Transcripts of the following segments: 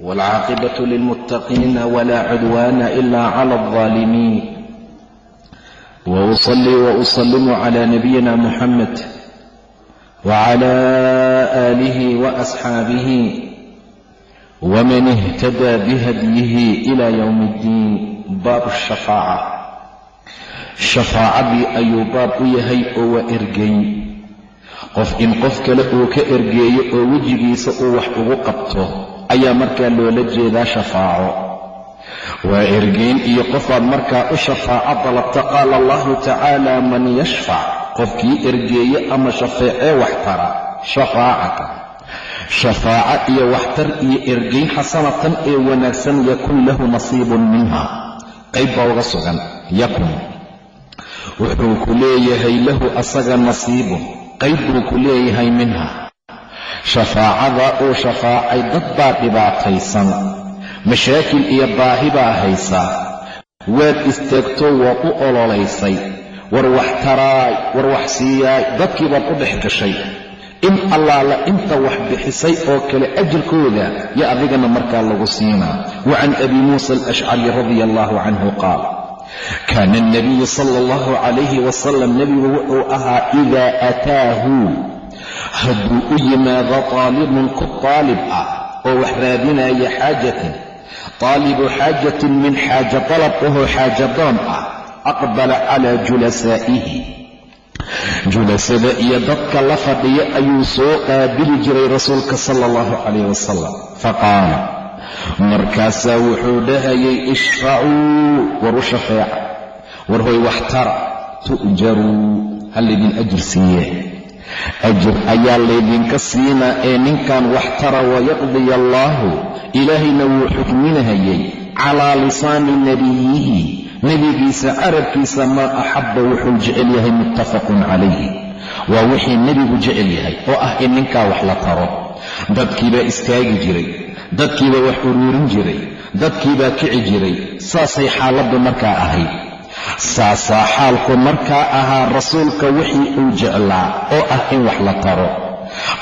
والعاقبة للمتقين ولا عدوان إلا على الظالمين وأصلي وأسلم على نبينا محمد وعلى آله وأصحابه ومن اهتدى بهديه إلى يوم الدين باب الشفاعة shafaacadii ayuu baab u yahay oo waa ergey qof in qof kale uu ka ergeeyo oo wejigiisa uu wax ugu qabto ayaa markaa loola jeedaa shafaaco. Waa ergeyn iyo qofaad markaa u shafaaco dalabta qaala allahu tacaala man yashfac qofkii ergeeye ama shafeecee waxtara shafaacata. Shafaaco iyo waxtar iyo ergeyn xasanatan ee wanaagsan yakun lahu nasiibun minha. Qayb baa uga sugan yakun. Wuxuu ku leeyahay lahu asaga nasiibun. Qayb buu ku leeyahay minha shafaacada uu shafaacay dad baa dhibaataysan mashaakil iyo baahi baa haysaa waad istaagto waad u ololaysay war wax taraay war wax siiyaay dadkii baad u dhex gashay. In allaala inta wax bixisay oo kale ajirkooda yo adigana markaa lagu siinaa wa can abi muusa alashcari radia allahu canhu qaal kaana alnabiyu sala allahu calayhi wasalam nebigu wuxuu ahaa idaa aataahu hadduu u yimaado taalibun ku taalib ah oo wax raadinaya xaajatin taalibu xaajatin min xaaja dalab ahoo xaajadoon ah aqbala calaa julasaa'ihi. Julasada iyo dadka la fadhiya ayuu soo qaabili jiray rasuulka sala allahu calayh wasalam faqaala markaasaa wuxuu dhahayay ishfacuu war u shafeeca war hoy waxtara tu'jaruu ha laydin ajir siiye ajir ayaa laydinka siinaa ee ninkan waxtara wayaqdiya allaahu ilaahayna wuu xukminahayay calaa lisaani nebiyihi nebigiisa carabkiisa maa axabba wuxuu jecel yahay muttafaqun calayhi. Waa wixii nebigu jecel yahay oo ah in ninkaa wax la taro. Dadkiibaa istaagi jiray dadkiibaa wax uruurin jiray dadkiibaa kici jiray saasay xaaladdu markaa ahayd saasaa xaalku markaa ahaa rasuulka wixii uu jeclaa oo ah in wax la taro.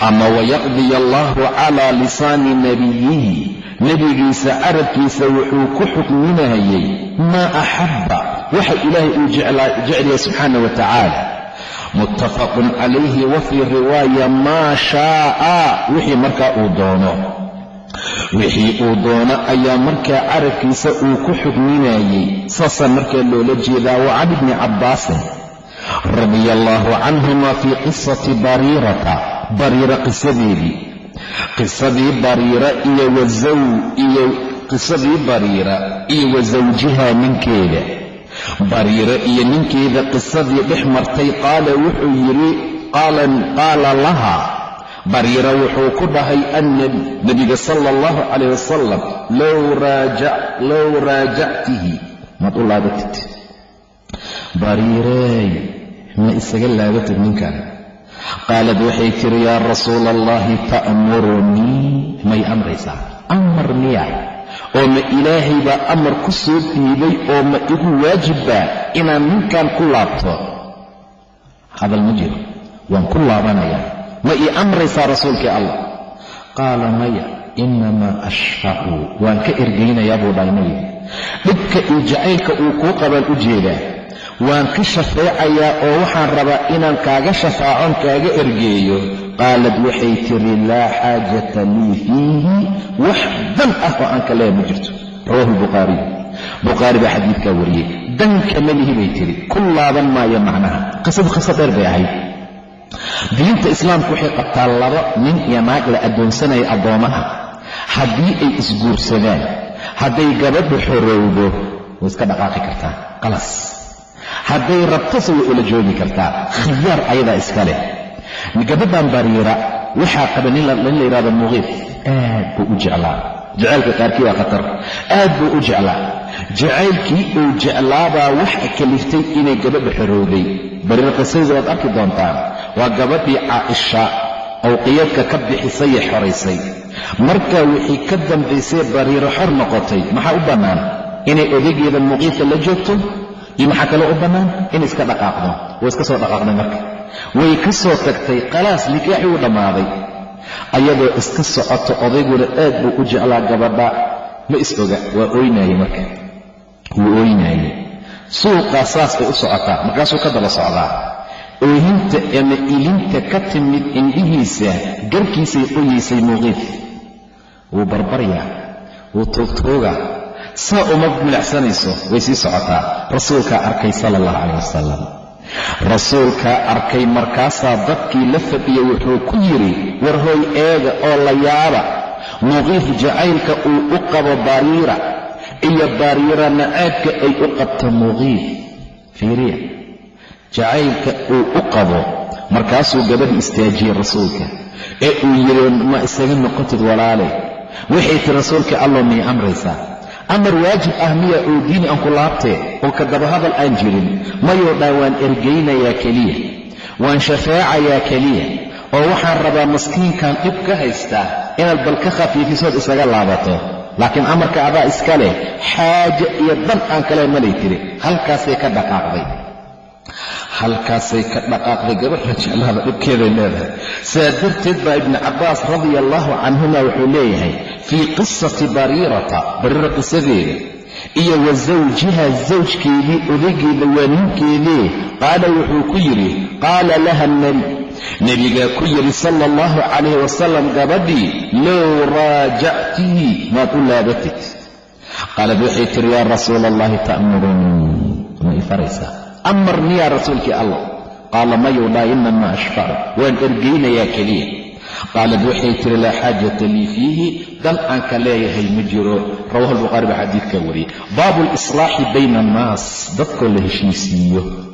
Ama wayaqdiya allaahu calaa lisaani nebiyihi nebigiisa carabkiisa wuxuu ku xukminahayay maa axabba waxa ilaahay uu jeclaya subxaana wa tacaala. Muttafaqun calayhi wa fii riwaaya maa shaa'a. Wixii markaa uu doono wixii uu doono ayaa markaa carabkiisa uu ku xugminayey saasaa markaa loola jeedaa wa can ibni cabbaasin radia allaahu canhuma fii qisati bariirata bariira qisadeedii qisadii bariira iyo wazaw iyo qisadii bariira iyo wa sawjiha ninkeeda. Bariira iyo ninkeeda qisadii dhex martay qaala wuxuu yidhi qaala laha bariira wuxuu ku dhahay annabi nebiga sala allahu calayh wasalam low raajactihi maad u laabatid. Bariireey ma isaga laabatid ninkan qaalad waxay tiri yaa rasuula allahi ta'murunii may amraysaa? Amar miya oo ma ilaahay baa amar ku soo dhiibay oo ma igu waajibbaa inaan ninkan ku laabto? Hadal ma jiro waan ku laabanayaa ma ii amraysaa rasuulkii allah? Qaala maya inamaa ashfacu waan ka ergaynayaa buu dhahay nabiga dhibka iyo jacaylka uu kuu qabaan u jeedaa. Waan ka shafeecayaa oo waxaan rabaa inaan kaaga shafaacon kaaga ergeeyo. Qaalad waxay tiri laa xaajata lii fiihi. Wax dan ah oo aan ka leeya ma jirto. Rawahu lbukhaariy bukhaari baa xadiidkaa wariyey. Danka melihi bay tiri. Ku laaban maayo macnaha. Qisadu qiso dheer bay ahayd diinta islaamku waxay qabtaa laba nin iyo naag la addoonsanaya addoommaha haddii ay isguursadaan hadday gabadhu xorowdo way iska dhaqaaqi kartaa. Qalas hadday rabtose way ula joogi kartaa khiyaar ayadaa iska leh. Gabadhan bariira waxaa qaba nin la yidhahdo muqiif aad buu u jeclaa. Jacaylka qaarkii waa khatar. Aad buu u jeclaa jacaylkii uu jeclaabaa waxa kaliftay inay gabadha xorowday bariir qisadii waad arki doontaan waa gabadhii caaisha awqiyadka ka bixisay ee xoraysay markaa wixii ka dambaysay bariiro xor noqotay maxaa u bannaan? Inay odageeda muqiifka la joogto? Iyo maxaa kaloo u bannaan? Inay iska dhaqaaqdo. Way iska soo dhaqaaqday marka. Way ka soo tagtay khalaas nikaaxii u dhammaaday. Ayadoo iska socoto odayguna aad buu u jeclaa gabadha ma is oga waa ooynaaye marka. Wuu ooynaaye suuqaa saas bay u socotaa markaasuu ka daba socdaa. Oohinta ama ilinta ka timid indhihiisa garkiisay qoyaysay muqiif wuu barbaryaa wuu tuugtuugaa saa uma milacsanayso way sii socotaa. Rasuulkaa arkay sala allahu calayh wasalam rasuulkaa arkay markaasaa dadkii la fadhiya wuxuu ku yidhi war hooy eega oo la yaaba muqiif jacaylka uu u qabo bariira iyo bariira nacaabka ay u qabto muqiif fiiriya. Jacaylka uu u qabo markaasuu gabadh istaajiyey rasuulka ee uu yidhi ma isaga noqotid walaale. Waxay tii rasuulka allow miyay amraysaa amar waajib ah miya oo diini aan ku laabtee oo ka dabahadal aan jirin mayuu dhaa waan ergaynayaa keliya. Waan shafaacayaa keliya oo waxaan rabaa maskiinkan dhib ka haystaa inaad bal ka khafiifisood isaga laabato. Laakiin amarka adaa iska leh xaaje iyo dan aan kale malay tiri. Halkaasay ka dhaqaaqday. Halkaasay ka dhaqaaqday gabadha jeclaada dhibkeeday leedahay. Saa darteed baa ibnu cabbaas radia allaahu canhuma wuxuu leeyahay fii qisati bariirata bariira qisadeeda iyo wa zawjiha zawjkeedii odaygeeda waa ninkeedee qaala wuxuu ku yidhi qaala laha nebi nebigaa ku yidhi sala allahu calayh wasalam gabadhii low raajactihi maad u laabatid. Qaalad waxay tiri yaa rasuula allahi ta'murunii ma i faraysaa. Amar miyaa rasuulkii allah? Qaala mayuu dhaa inamaa ashfacu waan ergaynayaa keliya qaalad waxay tiri laa xaajata lii fiihi. Dan aan ka leeyahay ma jiro. Rawahu albukhaari baa xadiidkaa wariyey. Baabu lislaaxi bayna annaas dadkoo la heshiisiiyo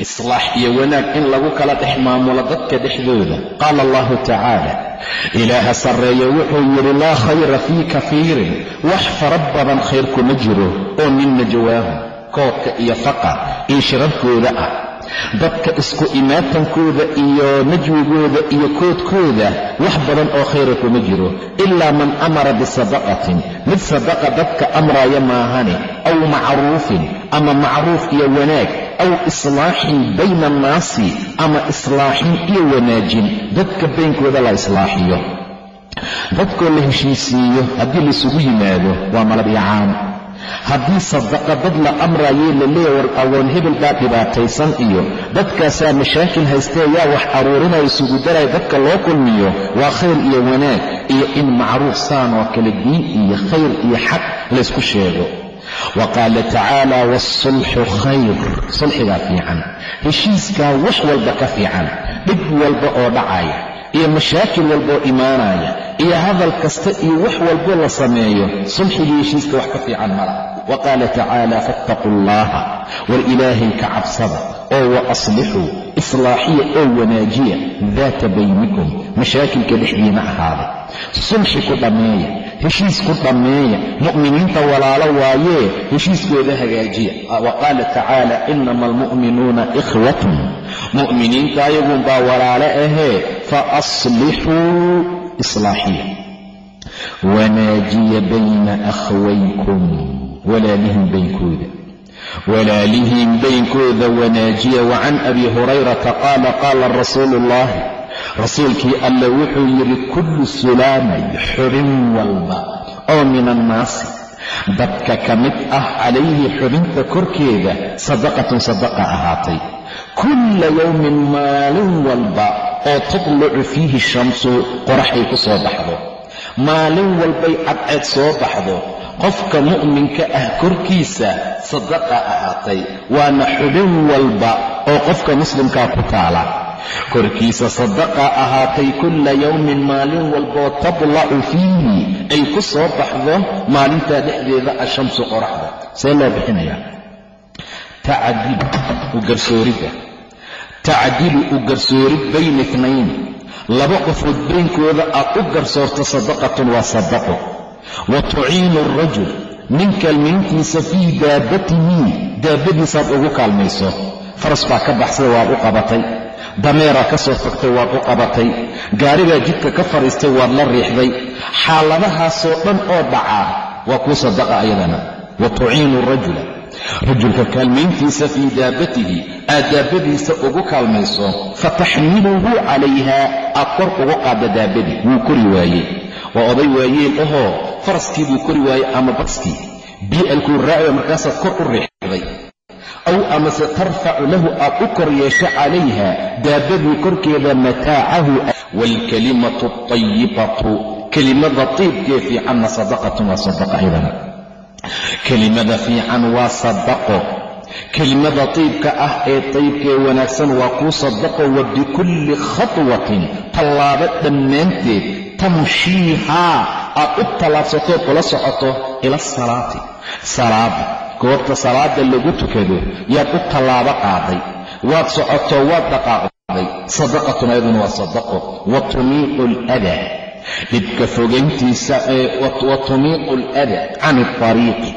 islaax iyo wanaag in lagu kala dhex maamulo dadka dhexdooda. Qaala allahu tacaala ilaaha sarreeyo wuxuu yidhi laa khayra fii kafiirin wax fara badan khayr kuma jiro oo min najwaahum koodka iyo faqa iyo shirarkooda ah. Dadka isku imaatankooda iyo najwigooda iyo koodkooda wax badan oo khayra kuma jiro ilaa man amara bisadaqatin mid sadaqa dadka amraaya maahane aw macruufin ama macruuf iyo wanaag aw islaaxin bayna annaasi ama islaaxin iyo wanaajin. Dadka baynkooda la islaaxiyo. Dadkoo la heshiisiiyo haddii laisugu yimaado waa malab iyo caano haddii sadaqa dad la amraayee la leeya war awoon hebel baa dhibaataysan iyo dadkaasaa mashaakil haystee yaa wax aruurinaya isugu daraya dadka loo kulmiyo waa khayr iyo wanaag iyo in macruuf saan oo kale diin iyo khayr iyo xaq laysku sheego wa qaala tacaala waasulxu khayr. Sulxigaa fiican. Heshiiskaa wax walba ka fiican. Dhib walba oo dhacaya. Iyo mashaakil walba oo imaanaya. Iyo hadal kasta iyo wax walbo la sameeyo. Sulxigii heshiiska wax ka fiican mala wa qaala tacaala fattaquu allaha war ilaahay ka cabsada oo wa aslixuu islaaxiya oo wanaajiya daata baynikum. Mashaakilka dhexdiina ahaaday. Sulxi ku dhammeeya heshiis ku dhammeeya mu'miniinta walaalo waayee heshiiskooda hagaajiya. Wa qaala tacaala inama almu'minuuna ikhwatun. Mu'miniinta ayagunbaa walaalo ahee fa aslixuu islaaxiya. Wanaajiya bayna akhwaykum walaalihim baynkooda. Walaalihiin baynkooda wanaajiya wa can abi hurayrata qaala qaala rasuulu ullaahi rasuulkii alle wuxuu yidhi kullu sulaamay xubin walba oo min annaasi dadka ka mid ah calayhi xubinta korkeeda sadaqatun sadaqa ahaatay. Kulla yowmin maalin walba oo tatlucu fiihi shamsu qoraxay ku soo baxdo. Maalin walbay cadceed soo baxdo. Qofka mu'minka ah korkiisa sadaqa ahaatay. Waana xubin walba oo qofka muslimkaa ku taala korkiisa sadaqa ahaatay kulla yowmin maalin walboo tadlacu fiihi ay ku soo baxdo maalintaa dhexdeeda ashamsu qoraxda. See loo bixinayaa tacdilu u garsooridda tacdilu u garsoorid bayna itnayn laba qofood baynkooda aad u garsoorto sadaqatun waa sadaqo. Wa tuciinu arajul nin kaalmayntiisa fii daabatihi daabadiisaad ugu kaalmayso. Faras baa ka baxsada waad u qabatay dameeraa ka soo tagtay waad u qabatay gaaribaa jidka ka fadhiistay waad la riixday xaaladahaasoo dhan oo dhacaa waa kuu sadaqa ayadana. Wa tuciinu rajula rajulka kaalmayntiisa fii daabatihi aad daabadiisa ugu kaalmayso fataxmiluhu calayha aad kor ugu qaadda daabadii wuu kori waayey. Waa oday waayeel ahoo faraskii buu kori waayey ama baskii bi'alkuu raaciyo markaasaad kor u riixday aw amase tarfacu lahu aad u kor yeesho calayha daabadii korkeeda mataacahu waalkalimatu atayibatu kelimada tiibkee fiicanna sadaqatun waa sadaqa aydana kelimada fiican waa sadaqo kelimada tiibka ah ee taybkee wanaagsan waa kuu sadaqo wa bikulli khatwatin tallaabo dhammaanteed tamshiihaa aad u tallaabsatood ula socoto ila asalaati salaada goobta salaada lagu tukado yaad u tallaabo qaaday waad socoto waad dhaqaaqday sadaqatun ayaduna waa sadaqo wa tumiiqu aladaa dhibka fogayntiisa wa tumiiqu aladaa can alariiqi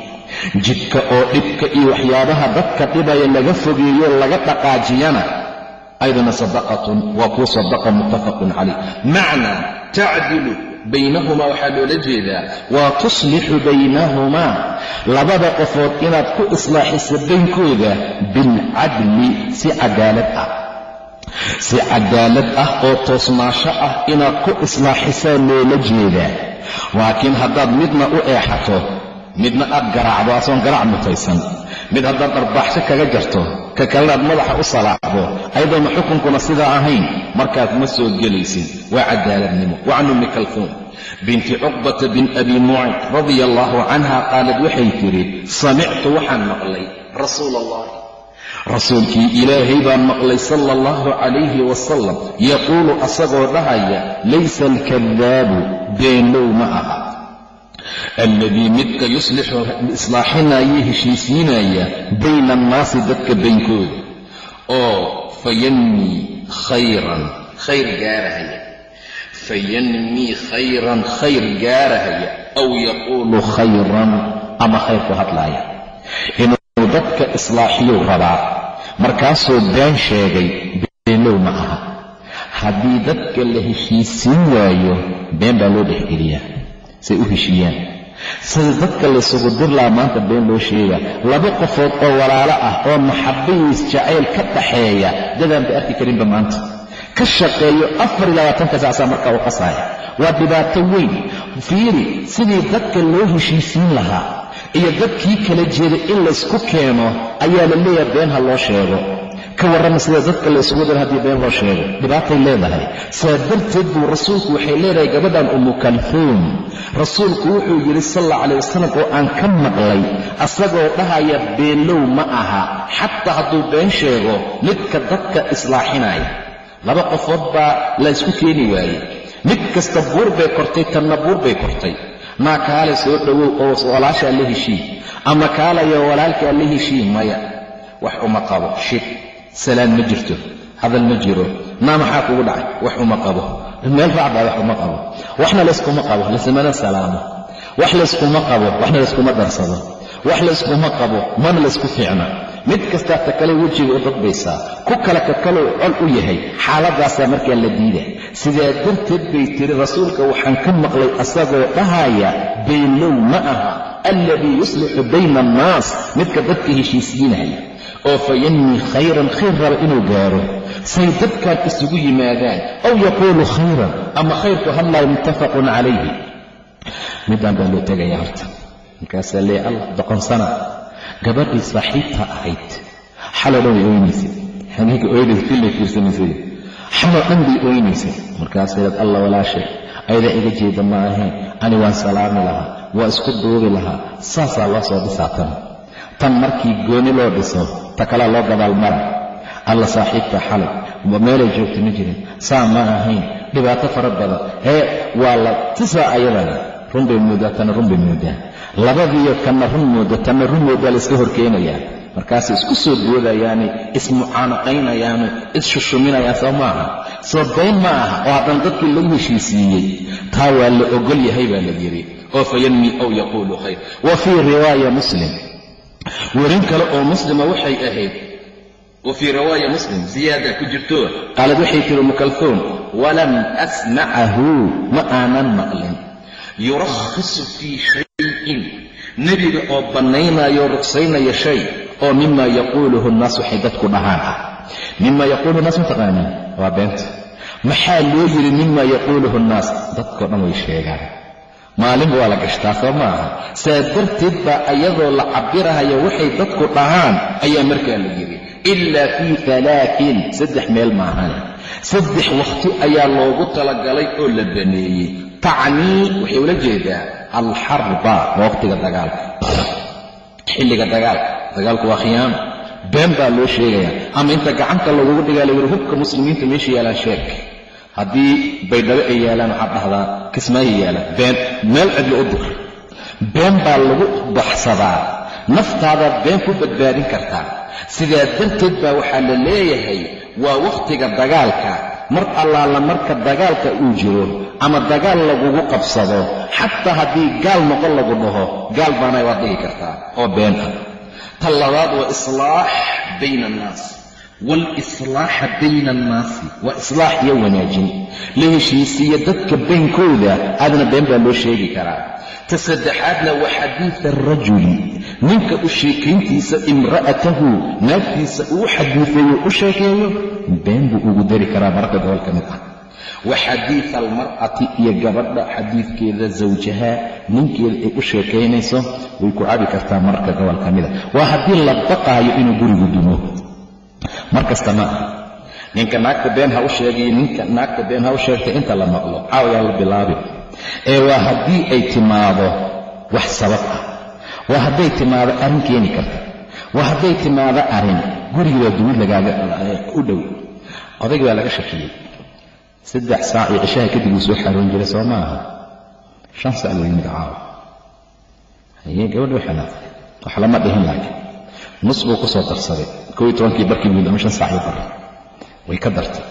jidka oo dhibka iyo waxyaabaha dadka dhibaya laga fogeeyo laga dhaqaajiyana ayaduna sadaqatun waa kuu sadaqa muttafaqun calayh. Macnaa tacdilu baynahumaa waxaa loola jeedaa waa tuslixu baynahumaa labada qofood inaad ku islaaxiso baynkooda bilcadli si cadaalad ah. Si cadaalad ah oo toosnaasho ah inaad ku islaaxisaa loola jeedaa. Laakiin haddaad midna u eexato midna aad garaacdo asoon garaac mutaysan mid haddaad dharbaaxsho kaga jarto ka kalena aad madaxa u salaaxdo ayadoona xukunkuna sidaa ahayn markaas ma soo gelaysid. Waa cadaaladnimo wa can ummi binti cuqbata bin abi mucid radia allaahu canha qaalad waxay tidhi samictu waxaan maqlay rasuula allah rasuulkii ilaahay baan maqlay sala allahu calayhi wasalam yaquulu asagoo dhahaya laysa alkadaabu beenlow ma aha. Alladii midka yuslixu islaaxinaya heshiisiinaya bayna annaasi dadka baynkooda oo fayanmii khayran khayr gaarahaya fayanmii khayran khayr gaarahaya aw yaquulu khayran ama khayr ku hadlaaya inuu dadka islaaxiyuu rabaa markaasuu been sheegay beenlow ma aha haddii dadka la heshiisiin waayo been baa loo dhexgeliyaa say u heshiiyaan sida dadka laysugu dir lahaa maanta been loo sheegaa laba qofood oo walaalo ah oo maxabayiis jacayl ka dhaxeeya dadaan ba arki karinba maanta ka shaqeeyo afar iyo labaatanka saasaa markaa u qasaaya waa dhibaato weyn. Fiiri sidii dadka loo heshiisiin lahaa iyo dadkii kala jeeday in laysku keeno ayaa la leeyahay been ha loo sheego. Ka warrama sida dadka laysugu dira haddii been loo sheego. Dhibaatay leedahay. Saa darteed buu rasuulku waxay leedahay gabadhan umu kalfuum rasuulku wuxuu yidhi sal alla wasalam oo aan ka maqlay asagoo dhahaya beenlow ma aha. Xataa hadduu been sheego midka dadka islaaxinaya laba qofood baa la ysku keeni waayey. Mid kasta buur bay kortay tanna buur bay kortay. Maa kaale soo dhowow oo walaashaa la heshii? Ama kaalayo walaalkaa la heshii? Maya. Wax uma qabo. Shib salaan ma jirto. Hadal ma jiro. Naa maxaa kugu dhacay? Wax uma qabo. Meel raacbaa wax uma qabo. Waxna layskuma qabo. Lasamana salaamo. Wax layskuma qabo. Waxna layskuma darsado wax layskuma qabo. Mana laysku fiicna mid kastaa ta kale wejiga u dadbaysaa ku kale ka kalou col u yahay xaaladaasaa markaa la diida sidaa darteed bay tiri rasuulka waxaan ka maqlay asagoo dhahaya beenlow ma aha alladii yuslixu bayna annaas. Midka dadka heshiisiinaya oo fa yanmii khayran khayr raba inuu gaaro. Say dadkan isugu yimaadaan aw yaquulu khayran ama khayrku hadlaayo muttafaqun calayhi. Midaan baa loo tegaya horta. Markaasaa leey allah doqonsana gabadhii saaxiibta ahayd. Xaloo dhan way oynaysay filay fiirsanaysay. Xaloo dhan bay oynaysay markaasay leed allah walaashay ayadaa iga jeeda ma ahayn ani waan salaami lahaa waa isku duubi lahaa. Saasaa loo soo dhisaa tan. Tan markii gooni loo dhiso ta kalea loo dabaalmara alla saaxiibta xalay meelay joogta ma jirin. Saa ma ahayn. Dhibaato fara badan. Hee waa la tisaa ayadana. Run bay moodaa tanna run bay moodaa labadiiyo kanna run mooda tanna run moodaa layska horkeenayaa markaasay isku soo doodayaani ismucaanaqaynayaanu isshushumинayaan soo maaha. Soo dayn ma aha oo haddana dadkii lagu heshiisiiyey taa waa la ogol yahay baa la yidhi. Oo fayanmi aw yaquulu khayr. Wa fii riwaaya muslim. Werin kale oo muslima waxay ahayd wa fii riwaaya muslim ziyaada ku jirto qaalad waxay tiri mukalfuun walam asmacahu ma aanan maqlin. Yurakhisu fii shayin nebiga oo bannaynaayo ruqsaynaya shay oo mima yaquuluhu nnaas waxay dadku dhahaan ah mima yaquuluhu nnaas mataqaaniin waa beenta maxaa loo yidhi mima yaquuluhu nnaas dadkao dhan way sheegaan maalinba waa la gashtaa soo ma aha saa darteed baa ayadoo la cabirahayo waxay dadku dhahaan ayaa markaa la yidhi ilaa fii alaain saddex meel maahan saddex wakhti ayaa loogu talagalay oo la baneeyey tacnii waxay ula jeedaa alxarba waqtiga dagaalka xilliga dagaalka dagaalku waa khiyaano been baa loo sheegayaa ama inta gacanta lagugu dhigaa la hubka muslimiinta meesha yaalaan sheeg haddii baydhabo ay yaalaan waxaad dhahdaa kismaayo yaalaan been meel cidlo u dir been baa lagu baxsadaa naftaadaad been ku badbaadin kartaa sidaa darteed baa waxaa la leeyahay waa wakhtiga dagaalka mar allaala marka dagaalka uu jiro ama dagaal lagugu qabsado xataa haddii gaal noqon lagu dhaho gaal baana waad dhigi kartaa oo been ah. Ta labaad waa islaax bayna annaas. Waalislaaxa bayna annaasi. Waa islaax iyo wanaajin. La heshiisiiya dadka beenkooda aadna been baa loo sheegi karaa. Ta saddexaadna waa xadiida arajuli ninka u sheekayntiisa imra'atahu naagtiisa uu xadiifayo u sheekeeyo been buu ugu dari karaa mararka gobol ka mid ah wa xadiida almar'ati iyo gabadha xadiidkeeda zawjaha ninkeeda ay u sheekaynayso way ku cabi kartaa mararka gobol ka mida waa haddii la baqaayo inuu gurigu dumo. Mar kasta ma aha. Ninka naagta been ha u sheegayo ninka naagta been ha u sheegtay inta la maqlo. Caawayaa la bilaabi ee waa haddii ay timaado wax sabab ah. Waa hadday timaado arrin keeni karta. Waa hadday timaado arrin. Gurigii waa dumid lagaaga u dhow. Odayg baa laga shakiyey saddex saac iyo cishaha kadib uu soo xaroon jiray soo ma aha shan sac loo yimid caawa. Haye wax lama dhihin laakiin. Nus buu ku soo darsaday. Koo iyo tobankii barkii buu ama shan saac iyo bar way ka dartay.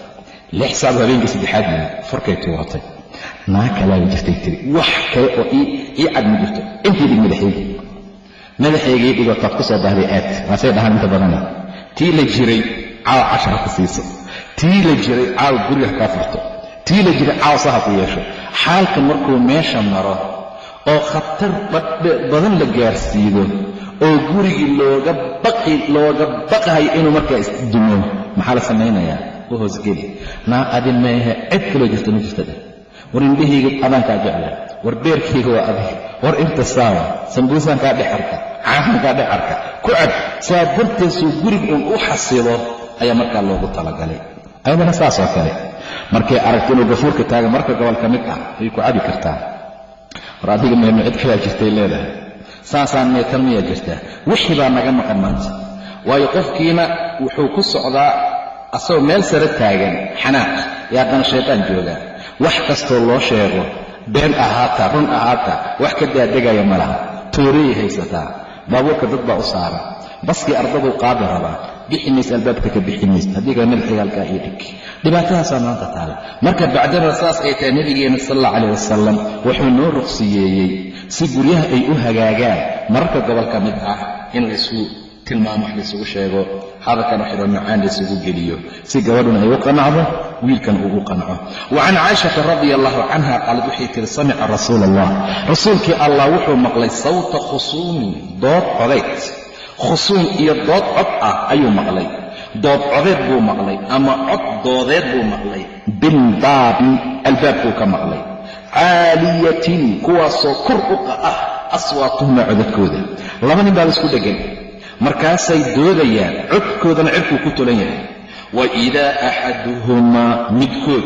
Lix sac buu habeenkii saddexaad yimid. Farkay tuuratay. Naa kalaaga jirtay tiri. Wax kale oo ii cad ma jirto. Intii dhig madaxeygii. Madaxaygii dhigo taad dahday aad. Waasay dhahaan inta badana tii la jiray caawa cashar ha ku siiso tii la jiray caawa guriga ha kaa furto tii la jiray caawa sa ha ku yeesho. Xaalka markuu meesha maro oo khatar badan la gaarsiido oo gurigii looga baqi looga baqahayo inuu markaa isdumo maxaa la samaynayaa u hoosgeli naa adin meehe cid kaloo jirta ma jirta dheh war indhahayga adaankaa jeclaa war beerkayga waa adig war inta saawa. Sambuusaan kaa dhex arka caafan kaa dhex arka ku cab saa darteesuu gurig uun u xasilo ayaa markaa loogu talagalay. Ayadana saasoo kale markay aragto inuu gafuurka taaga marka gobol ka mid ah way ku cabi kartaa. War adiga meelma cid kalaa jirtay leedahay. Saasaan meetan miyaa jirtaa? Wixii baa naga maqan maanta. Waayo qofkiina wuxuu ku socdaa asagoo meel sare taagan xanaaq ee haddana shaytaan joogaa wax kastoo loo sheego been ahaata run ahaata wax ka daadegaya ma laha. Toorayay haysataa baabuurka dad baa u saara. Baskii ardaduu qaadi rabaa bixi mays albaabka ka bixi mays haddii kale madaxayga halkaa iyo dhig. Dhibaatadaasaa maanta taala. Marka bacdama saas ay tahay nabigeena sal alla calayh wasalam wuxuu noo ruqsiyeeyey si guryaha ay u hagaagaan. Mararka gobol ka mid ah in laysu tilmaamo wax laysugu sheego hadalkana xidho macaan laysugu geliyo. Si gabadhuna ay u qanacdo wiilkan uu u qanco wa can radia allahu canha qaalad waxay tihi samica rasuula allah rasuulkii allah wuxuu maqlay sawta khusuumin dood codayd khusuum iyo dood cod ah ayuu maqlay. Dood codeed buu maqlay ama cod doodeed buu maqlay. Bilbaabi albaabkuu ka maqlay. Caaliyatin kuwaasoo kor u ah aswaatuhuma codadkooda. Laba nin baa la isku dheggan markaasay doodayaan codkoodana cirkuu ku tulan yahay. Wa idaa axaduhumaa midkood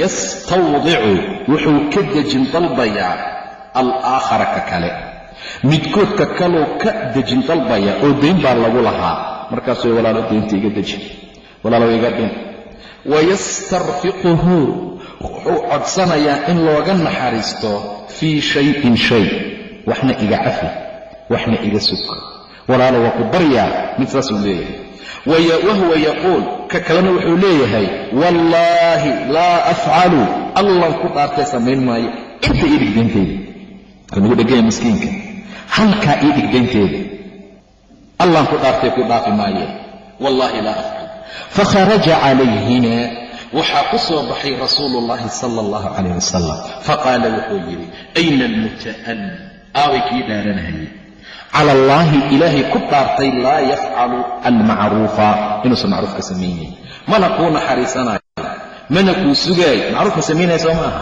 yastawdicu wuxuu ka dejin dalbayaa alaakhara ka kale midkood ka kaluu ka dejin dalbaya oo dayn baa lagu lahaa. Markaasuu walaalo daynta iga deji walaalow iga dhin. Wayastarfiquhu wuxuu codsanayaa in looga naxariisto fii shayin shay waxna iga cafi waxna iga sug. Walaalo waa ku baryaa mid saasuu leeyahay. Wahuwa yaquul ka kalena wuxuu leeyahay wallaahi laa afcalu allan ku dhaartay samayn maayo. Inta ii dhig dayntayda kanugu dheganya miskiinka halkaa ii dhigdaynteeda allaan ku dhaartay ku dhaafi maayeen wallaahi laa afcal. Fakharaja calayhina waxaa ku soo baxay rasuulu ullaahi sala allahu calayh wasalam faqaala wuxuu yidhi ayna almuta'an? Aaway kii dhaaranahayey cala allaahi ilaahay ku dhaartay laa yafcalu almacruufa. Inuusan macruufka samaynayn mana kuu naxariisanayo? Mana kuu sugaayo? Macruufka samaynaya soo maaha.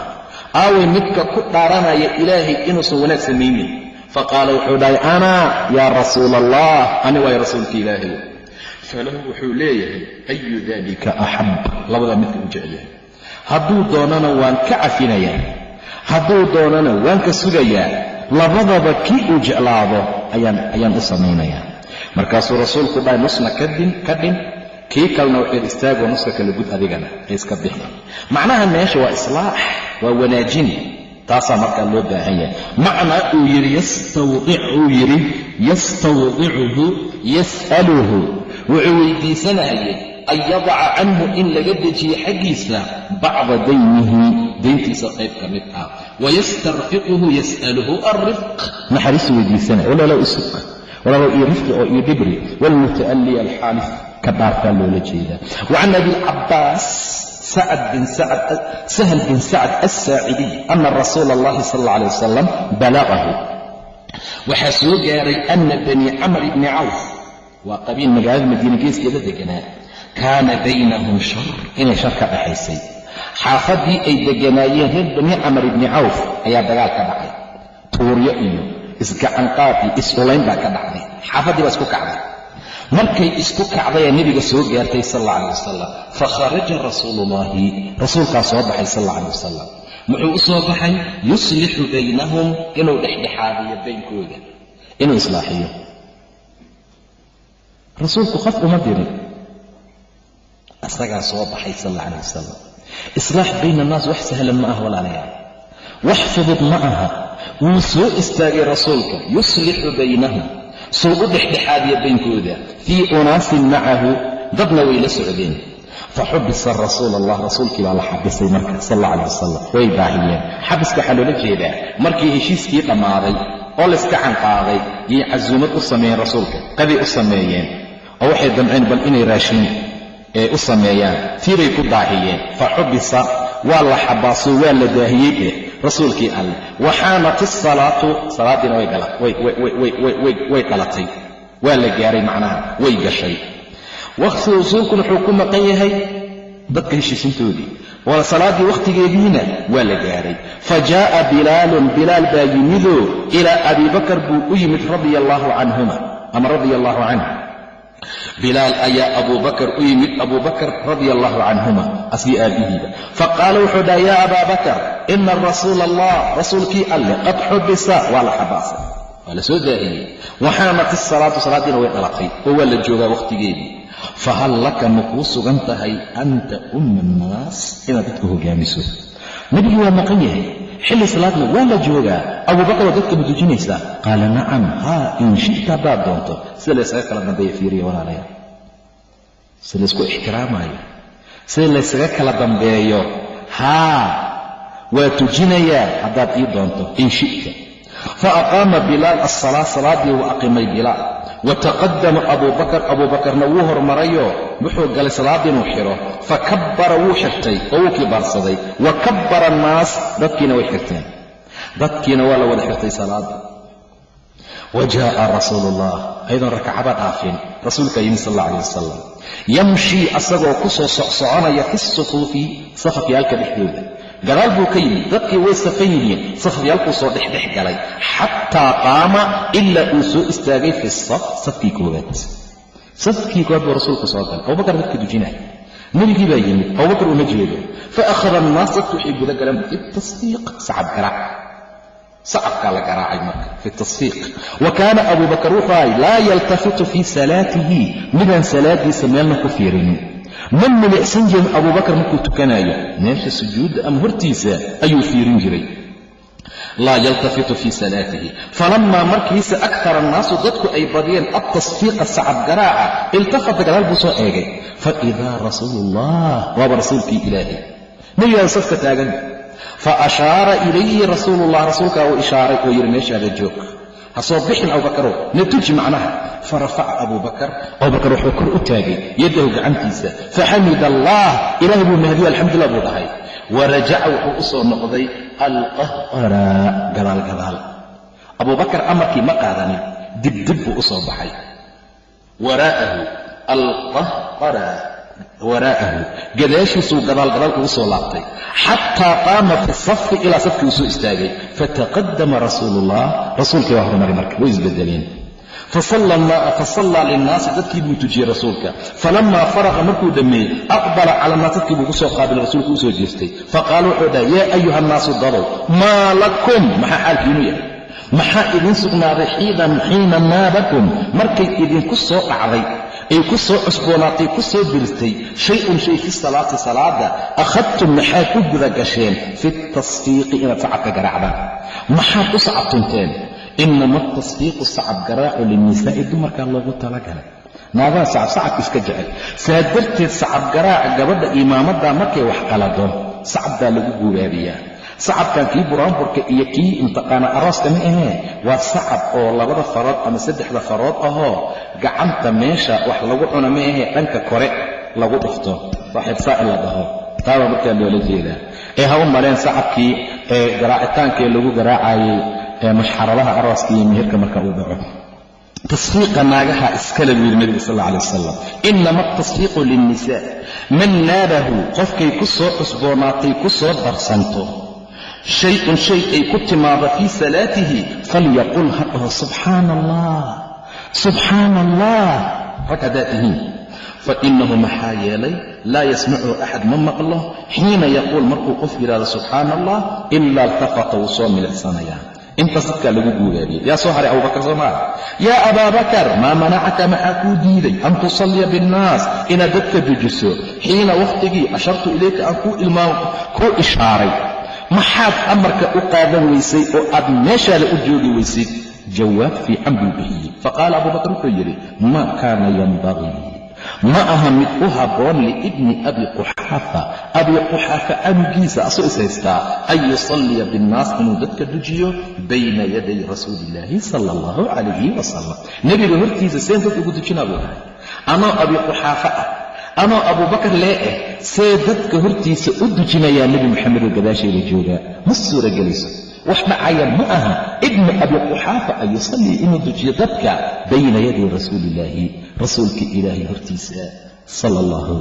Aaway midka ku dhaaranaya ilaahay inuusan wanaag samaynayn faqaala wuxuu dhahay ana yaa rasuula allah ani waayo rasuulka ilaahay falahu wuxuu leeyahay ayu dalika axab labadaa midka u jecyahay hadduu doonana waan ka cafinayaa hadduu doonana waan ka sugayaa labadaba kii uu jeclaado ayaan u samaynayaa markaasuu rasuulku dhahay nusna kadin ka dhin kii kalena waxayd istaagoo nuska kala gud adigana ee iska bixi macnaha meesha waa islaax waa wanaajin taasaa markaa loo baahan yahay. Macnaa uu yidhi uu yidhi yastawdicuhu yas'aluhu wuxuu weydiisanayay an yadaca canhu in laga dejiyo xaggiisa bacda daynihi dayntiisa qayb ka mid ah. Wayastarfiquhu yas'aluhu alrifq naxariisu weydiisanaya walaalow isug walaalow iyo rifqi oo iyo dhibri waalmuta'alli alxaalif ka dhaartaa loola jeedaa. Wacan abi lcabaas sahl bin sacd alsaacidiy ana rasuula allahi sal alla alay wasalam balagahu waxaa soo gaaray ana bani camr bni cawf waa qabiil magaalada madiina geeskeeda deganaa kaana baynahum shar inay shar ka dhaxaysay xaafadii ay deganaayeen reer bani camar ibni cawf ayaa dagaal ka dhacay tuuryo iyo isgacanqaad iyo is-ulayn baa ka dhacday xaafaddii baa isku kacday markay isku kacdayaa nebiga soo gaartay sal alla alay wasalam fakharaja rasuuluullaahi rasuulkaa soo baxay sal alla alay wasalam muxuu u soo baxay? Yuslixu baynahum inuu dhexdhexaadiyo baynkooda inuu islaaxiyo. Rasuulku qof uma dirin. Asagaa soo baxay sal alla alay wasalam islaax bayna annaas wax sahlan ma aha walaalayaal wax fudud ma aha. Wuu soo istaagay rasuulka. Yuslixu baynahum suu u dhexdhexaadiya baynkooda fii unaasin macahu dadna way la socdeen. Faxubisa rasuul allah rasuulkii baa la xabisay marka sal alla alay wasalam way baahiyeen. Xabiska waxaa loola jeedaa markii heshiiskii dhammaaday oo layska canqaaday yay casuumad u sameeyeen rasuulka qaday u sameeyeen oo waxay damceen bal inay raashin ee u sameeyaan tiibay ku daahiyeen fa xubisa waa la xabaaso waa la daahiyey eh rasuulkii alleh waxaanat isalaatu salaaddiina way dhalatay waa la gaaray macnaha way gashay. Wakhti rasuulkuna wuxuu ku maqan yahay dadka heshiisintoodii waa salaaddii wakhtigeediina waa la gaaray. Fa jaa'a bilaalun bilaal baa yimidoo ilaa abii bakar buu u yimid radia allaahu canhuma ama radia allaahu canh bilaal ayaa abubakar u yimid abubakar radia allahu canhuma asii aabihiiba. Faqaala wuxuu dhaha yaa abaa bakar ina rasuula allah rasuulkii alleh qad xubisa waa la xabaasay. Waa la soo daahiyey waxaanat isalaatu salaaddiina way dhalatay oo waa la joogaa wakhtigeedii fahal laka ma kuu sugan tahay anta umma annaas inaad dadka hogaamiso? Nebigii waa maqan yahay xilli salaadna waa la joogaa. Abubakar waa dadka ma dujinaysaa qaala nacam haa in shita haddaad doonto. Sida laysaga kala dambeeya fiiriya walaalayaal sida laysku ixtiraamaayo. Sida laysaga kala dambeeyo haa waa tujinayaa haddaad ii doonto in shita. Fa aqaama bilaal assalaa salaaddii wuu aqimay bilaal wataqadama abubakar abuubakarna wuu hormarayoo wuxuu galay salaadda inuu xidho fa kabbara wuu xirtay oo wuu kibaarsaday. Wa kabbara annaas dadkiina way xirteen. Dadkiina waa la wada xirtay salaadda wa jaa'a rasuulu ullah ayadoon rakacaba dhaafin rasuulkaa yimid sal alla alay wasalam yamshii asagoo ku soo socsoconaya fi sufuufi safafyaalka dhexdooda gadaal buu ka yimid dadkii way safan yihiin safafyaalkuu soo dhexdhex galay xataa qaama ilaa uu soo istaagay fi saf safkii koowaad. Safkii koowaad buu rasuulku soo galay. Abubakar dadka dujinaya nebigii baa yimid abubakar uma jeedo. Fa akhada annaas dadku waxay guda galeen fi tasfiiq sacab garaac sacabkaa la garaacay marka fi wa kaana abubakar wuxuu ahay laa yaltafitu fii salaatihi midaan salaadiisa meelna ku fiirinin ma milicsan jirin abubakar markuu tukanaayo meesha sujuudda ama hortiisa ayuu fiirin jiray. Laa yaltafitu fii salaatihi. Falammaa markiisa akara annaasu dadku ay badiyeen altasfiiqa sacab garaaca iltafata gadaal buu soo eegay. Faidaa rasuulu ullah waaba rasuulkii ilaahay. Nebigaada safka taagan. Fa ashaara ilayhi rasuulullah rasuulkaa uu ishaaray oo yidhi meeshaada joog ha soo bixin abubakarow na tuji macnaha. Fa rafaca abubakar abubakar wuxuu kor u taagay yaddahu gacantiisa. Faxamida allah. Ilaahay buu mahdiyo alxamdulilah buu dhahay. Wa rajaca wuxuu u soo noqday alqahqara. Gadaal gadaal. Abubakar amarkii ma qaadanin dibdib buu u soo baxay. Waraa'ahu alqahqara waraa'ahu gadaashiisuu gadaal gadaal ugu soo laabtay. Xataa qaama fi safi ilaa safkii uu soo istaagay. Fataqadama rasuulu ullah rasuulkii waa horumari marka way isbedeleen. Fasallaa linnaasi dadkii buu tujiyey rasuulka. Falamaa faraqa markuu dhammeeyey aqbala cala naas dadkii buu ku soo qaabilay rasuulku u soo jeestay. Faqaala wuxuu dhahay yaa ayuha annaasu dadow maa lakum? Maxaa xaalkiinu yahay? Maxaa idin sugnaaday xiina naabakum? Markay idinku soo dhacday ay ku soo cusboonaatay ku soo dirtay shay-un shay fi salaati salaada akhadtum maxaad u guda gasheen? Fi tasfiiqi inaad sacabka garaacdaan. Maxaad u sacabtunteen inama atasfiiqu sacab garaacu linnisaa'i dumarkaa loogu talagalay. Sacab sacabka iska jecel. Saa darteed sacab garaaca gabadha imaamaddaa markay wax qalado sacab baa lagu gubaabiyaa sacabkan kii buraanburka iyo kii imtiqaana arooska ma ahee? Waa sacab oo labada farood ama saddexda farood ahoo gacanta meesha wax lagu cuno ma ahee? Dhanka kore lagu dhufto. Saaxiibsaa in la dhaho. Taabaa markaa loola jeedaa. Ee ha u maleen sacabkii ee garaacitaankee lagu garaacayey ee mashxaradaha arooska iyo meherka marka uu dhaco. Tasfiiqa naagaha iskale buu yidhi nebiga sal alay wasalam inama atasfiiqu linnisaa. Man naabahu qofkay ku soo cusboonaatay ku soo darsanto shay-un shay ay ku timaado fii salaatihi falyaqul ha dhaho subxaana allah subxaana allah rag haddaad tihiin fa innahu maxaa yeelay laa yasmacuhu axad ma maqlo xiina yaquul markuu qof yidhahdo subxaana allah ilaa iltafata wuu soo milicsanayaa intaas dadkaa lagu guugaabiyey yaa soo haray abubakar soo maa yaa abaa maa manacaka maxaa kuu diiday an tusalliya biannaas inaad dadka dujiso xiina wakhtigii ashartu ilayka aan kuu ilmaam kuu ishaaray maxaad amarka u qaadan weysay oo aad meeshaada u joogi weysid jawaab fiican buu bixiyey faqaala abubakar wuxuu yidhi maa kaana yanbagii ma aha mid u habboon liibni abi quxaafa. Abi quxaafa canugiisa asoo is haystaa. An yusalliya biannaas inuu dadka dujiyo bayna yaday rasuuli illaahi sala allahu calayhi wasalam nebiga hortiisa seen dadka ugu dujinaa buu dhahay. Anoo abi quxaafa ah anoo abubakar lee ah see dadka hortiisa u dujinayaa nebi moxamedoo gadaasheeda joogaa. Ma suuragelayso. Wax dhacaya ma aha. Ibni abi quxaafa an yusallii inuu dujiyo dadka bayna yaday rasuuliillaahi rasuulka ilaahay hortiisa sala allahu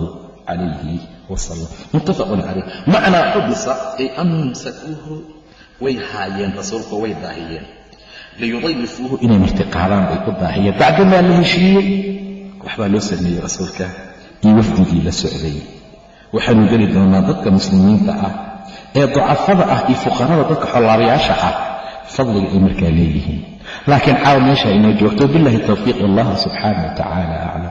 calayhi wasalam muttafaqun calayh macnaa xubisa ay amsakuuhu way haayeen rasuulku way daahiyeen. Liyudayifuuhu inay martiqaadaan bay ku daahiyeen. Bacdamaa la heshiiyey waxbaa loo sameeyey rasuulka iyo wafdigii la socday. Waxaanu geli doonaa dadka muslimiinta ah ee ducafada ah iyo fuqarada dadka xollaabayaasha ah. Fadliga ay markaa leeyihiin. Laakiin caawa meesha inoo joogto billahi tawfiiq wallahu subxaana wa tacaala aclam